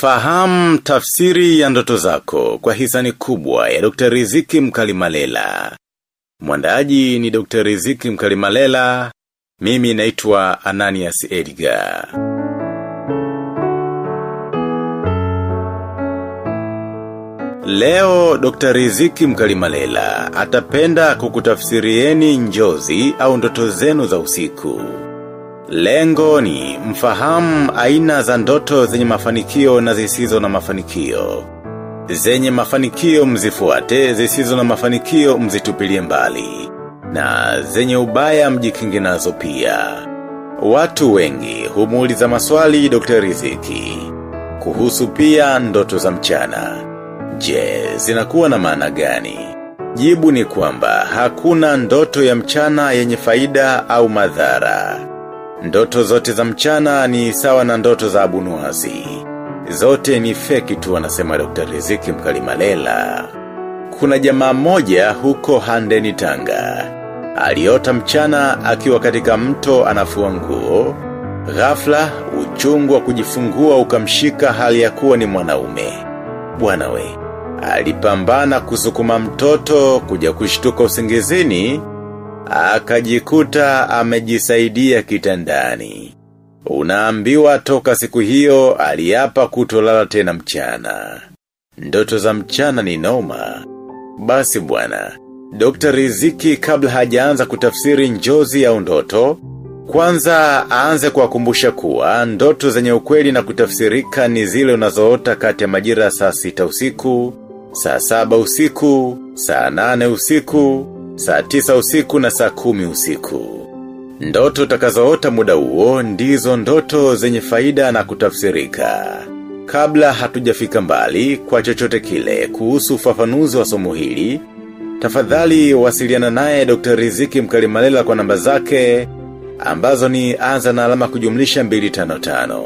Fahamu tafsiri ya ndoto zako kwa hisani kubwa ya Dr. Riziki Mkalimalela. Mwandaaji ni Dr. Riziki Mkalimalela, mimi naitwa Ananias Edgar. Leo Dr. Riziki Mkalimalela atapenda kukutafsirieni njozi au ndoto zenu za usiku. Lengo ni mfahamu aina za ndoto zenye mafanikio na zisizo na mafanikio. Zenye mafanikio mzifuate, zisizo na mafanikio mzitupilie mbali. Na zenye ubaya mjikinge nazo pia. Watu wengi humuuliza maswali Dr. Riziki. Kuhusu pia ndoto za mchana. Je, zinakuwa na maana gani? Jibu ni kwamba hakuna ndoto ya mchana yenye faida au madhara. Ndoto zote za mchana ni sawa na ndoto za abunuasi. Zote ni feki tu anasema Dr. Riziki Mkalimalela. Kuna jamaa moja huko Handeni Tanga. Aliota mchana akiwa katika mto anafua nguo. Ghafla, uchungu wa kujifungua ukamshika hali ya kuwa ni mwanaume. Bwana we, alipambana kusukuma mtoto kuja kushtuka usingizini, akajikuta amejisaidia kitandani. Unaambiwa toka siku hiyo aliapa kutolala tena mchana. Ndoto za mchana ni noma. Basi bwana, Dr. Riziki kabla hajaanza kutafsiri njozi au ndoto, kwanza aanze kuwakumbusha kuwa ndoto zenye ukweli na kutafsirika ni zile unazoota kati ya majira saa sita usiku, saa saba usiku, saa nane usiku, saa tisa usiku na saa kumi usiku. Ndoto utakazoota muda huo ndizo ndoto zenye faida na kutafsirika. Kabla hatujafika mbali kwa chochote kile kuhusu ufafanuzi wa somo hili, tafadhali wasiliana naye Dr. Riziki Mkalimalela kwa namba zake ambazo ni anza na alama kujumlisha 255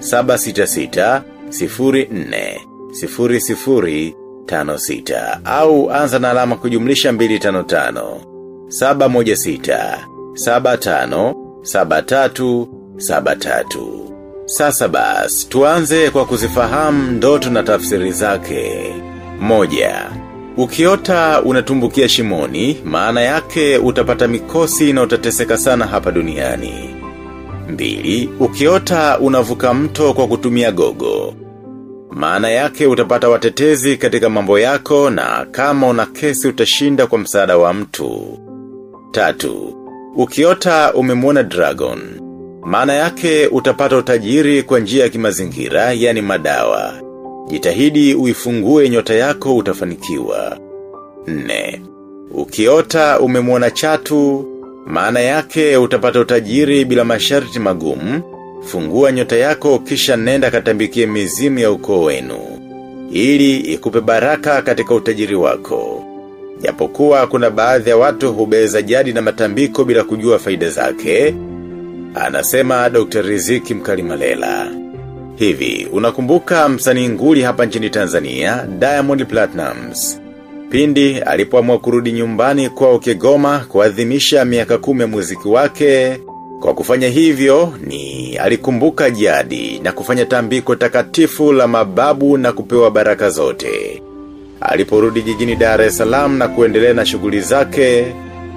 766 04 00 56 au anza na alama kujumlisha 255 716 75 73 73 Sasa basi tuanze kwa kuzifahamu ndoto na tafsiri zake. Moja. Ukiota unatumbukia shimoni, maana yake utapata mikosi na utateseka sana hapa duniani. Mbili, ukiota unavuka mto kwa kutumia gogo. Maana yake utapata watetezi katika mambo yako na kama una kesi utashinda kwa msaada wa mtu. Tatu, ukiota umemwona dragon. Maana yake utapata utajiri kwa njia ya kimazingira, yani madawa. Jitahidi uifungue nyota yako utafanikiwa. Nne. Ukiota umemwona chatu, maana yake utapata utajiri bila masharti magumu, fungua nyota yako kisha nenda katambikie mizimu ya ukoo wenu. Ili ikupe baraka katika utajiri wako. Japokuwa kuna baadhi ya watu hubeza jadi na matambiko bila kujua faida zake, anasema Dr. Riziki Mkalimalela. Hivi, unakumbuka msanii nguli hapa nchini Tanzania, Diamond Platinums. Pindi, alipoamua kurudi nyumbani kwa ukigoma kuadhimisha miaka kumi ya muziki wake. Kwa kufanya hivyo, ni alikumbuka jadi na kufanya tambiko takatifu la mababu na kupewa baraka zote. Aliporudi jijini Dar es Salaam na kuendelea na shughuli zake,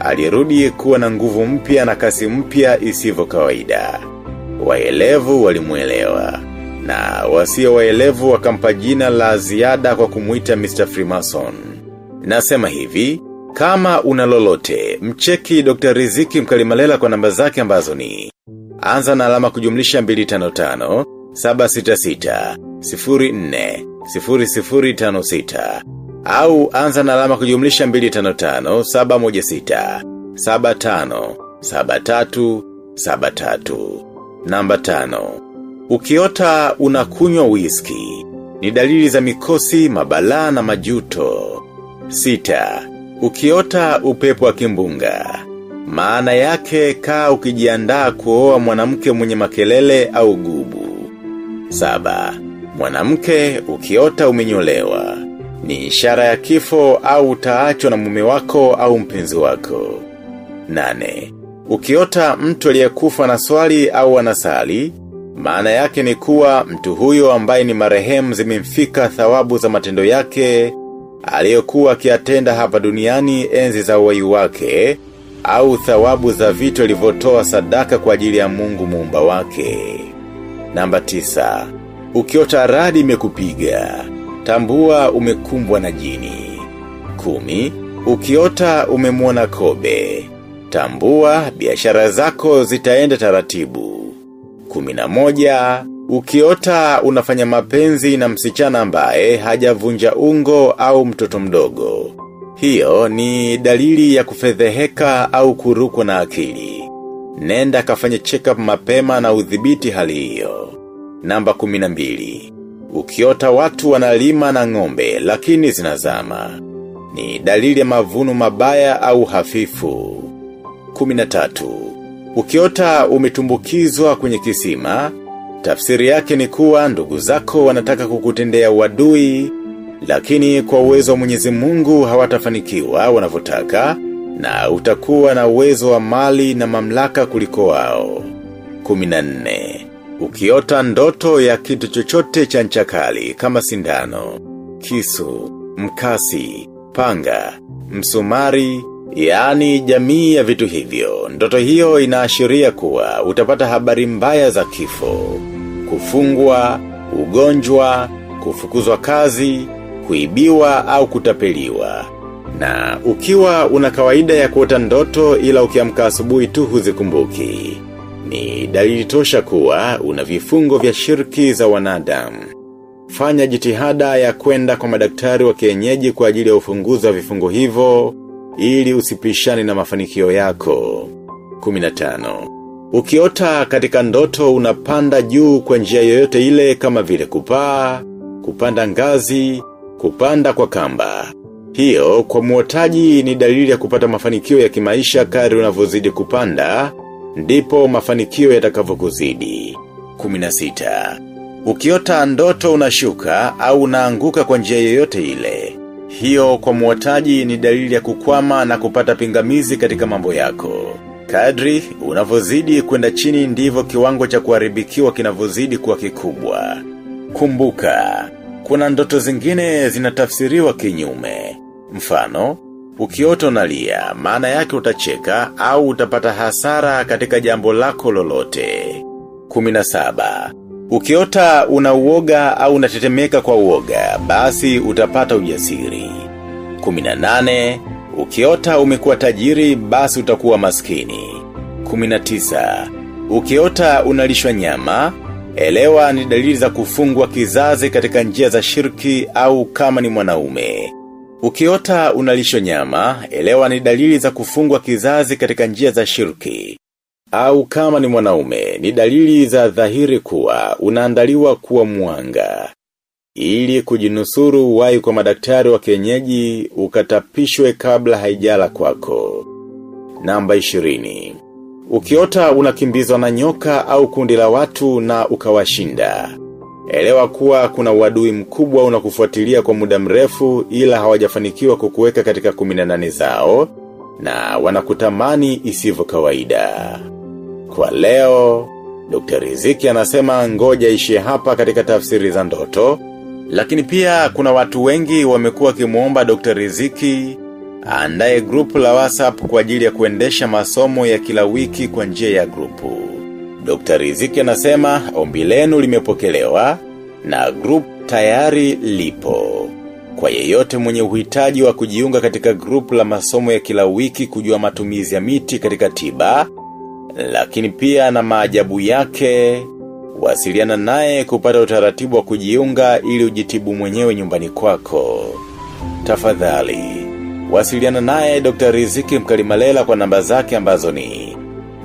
alirudi kuwa na nguvu mpya na kasi mpya isivyo kawaida. Waelevu walimuelewa na wasio waelevu wakampa jina la ziada kwa kumuita Mr. Freemason. Nasema hivi, kama una lolote, mcheki Dr. Riziki Mkalimalela kwa namba zake ambazo ni anza na alama kujumlisha 255 766 04 0056 au anza na alama kujumlisha 255 716 75 73 73 Namba tano. Ukiota unakunywa whisky, ni dalili za mikosi, mabalaa na majuto. Sita, ukiota upepo wa kimbunga, maana yake kaa ukijiandaa kuoa mwanamke mwenye makelele au gubu. Saba, mwanamke ukiota umenyolewa, ni ishara ya kifo au utaachwa na mume wako au mpenzi wako. Nane, ukiota mtu aliyekufa na swali au anasali, Maana yake ni kuwa mtu huyo ambaye ni marehemu zimemfika thawabu za matendo yake, aliyokuwa akiatenda hapa duniani enzi za uwai wake, au thawabu za vitu alivyotoa sadaka kwa ajili ya mungu muumba wake. Namba tisa, ukiota radi imekupiga, tambua umekumbwa na jini. Kumi, ukiota umemwona kobe, tambua biashara zako zitaenda taratibu. Kumi na moja, ukiota unafanya mapenzi na msichana ambaye hajavunja ungo au mtoto mdogo. Hiyo ni dalili ya kufedheheka au kurukwa na akili. Nenda kafanya check-up mapema na udhibiti hali hiyo. Namba kuminambili. Ukiota watu wanalima na ng'ombe lakini zinazama. Ni dalili ya mavuno mabaya au hafifu. Kuminatatu. Ukiota umetumbukizwa kwenye kisima, tafsiri yake ni kuwa ndugu zako wanataka kukutendea wadui, lakini kwa uwezo wa mwenyezi mungu hawatafanikiwa wanavyotaka na utakuwa na uwezo wa mali na mamlaka kuliko wao. 14. Ukiota ndoto ya kitu chochote cha ncha kali kama sindano, kisu, mkasi, panga, msumari, yani jamii ya vitu hivyo, ndoto hiyo inaashiria kuwa utapata habari mbaya za kifo, kufungwa, ugonjwa, kufukuzwa kazi, kuibiwa au kutapeliwa. Na ukiwa una kawaida ya kuota ndoto ila ukiamka asubuhi tu huzikumbuki. Ni dalili tosha kuwa una vifungo vya shirki za wanadamu. Fanya jitihada ya kwenda kwa madaktari wa kienyeji kwa ajili ya ufunguzi wa vifungo hivyo ili usipishane na mafanikio yako. 15. Ukiota katika ndoto unapanda juu kwa njia yoyote ile kama vile kupaa, kupanda ngazi, kupanda kwa kamba. Hiyo kwa muotaji ni dalili ya kupata mafanikio ya kimaisha kari unavyozidi kupanda, ndipo mafanikio yatakavyokuzidi. 16. Ukiota ndoto unashuka au unaanguka kwa njia yoyote ile. Hiyo kwa muotaji ni dalili ya kukwama na kupata pingamizi katika mambo yako. Kadri, unavyozidi kwenda chini ndivyo kiwango cha kuharibikiwa kinavyozidi kuwa kikubwa. Kumbuka, kuna ndoto zingine zinatafsiriwa kinyume. Mfano, ukiota unalia, maana yake utacheka au utapata hasara katika jambo lako lolote. 17. Ukiota una uoga au unatetemeka kwa uoga, basi utapata ujasiri. 18. Ukiota umekuwa tajiri, basi utakuwa maskini. 19. Ukiota unalishwa nyama, elewa ni dalili za kufungwa kizazi katika njia za shirki au kama ni mwanaume. Ukiota unalishwa nyama, elewa ni dalili za kufungwa kizazi katika njia za shirki. Au kama ni mwanaume, ni dalili za dhahiri kuwa unaandaliwa kuwa mwanga. Ili kujinusuru wai kwa madaktari wa kienyeji ukatapishwe kabla haijala kwako. Namba 20. Ukiota unakimbizwa na nyoka au kundi la watu na ukawashinda. Elewa kuwa kuna uadui mkubwa unakufuatilia kwa muda mrefu ila hawajafanikiwa kukuweka katika 18 zao na wanakutamani isivyo kawaida. Kwa leo, Dr. Riziki anasema ngoja ishie hapa katika tafsiri za ndoto, lakini pia kuna watu wengi wamekuwa kimuomba Dr. Riziki Andaye grupu la WhatsApp kwa ajili ya kuendesha masomo ya kila wiki kwa njia ya grupu. Dr. Riziki anasema ombi lenu limepokelewa na grupu tayari lipo. Kwa yeyote mwenye uhitaji wa kujiunga katika grupu la masomo ya kila wiki kujua matumizi ya miti katika tiba, lakini pia na maajabu yake, wasiliana naye kupata utaratibu wa kujiunga ili ujitibu mwenyewe nyumbani kwako. Tafadhali, wasiliana naye Dr. Riziki Mkalimalela kwa namba zake ambazo ni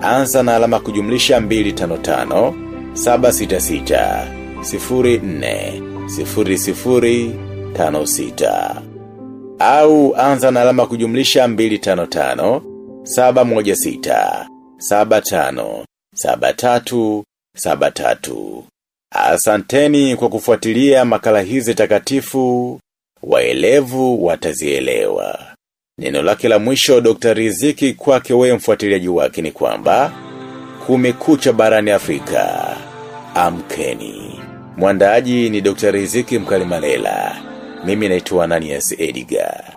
anza na alama kujumlisha 255 766 04 00 56 au anza na alama kujumlisha 255 716 75 73 73 Asanteni kwa kufuatilia makala hizi takatifu, waelevu watazielewa. Neno lake la mwisho Dr. Riziki kwake wewe mfuatiliaji wake ni kwamba kumekucha barani Afrika. amkeni. Mwandaaji ni Dr. Riziki Mkalimalela. Mimi naitwa Ananias Edgar.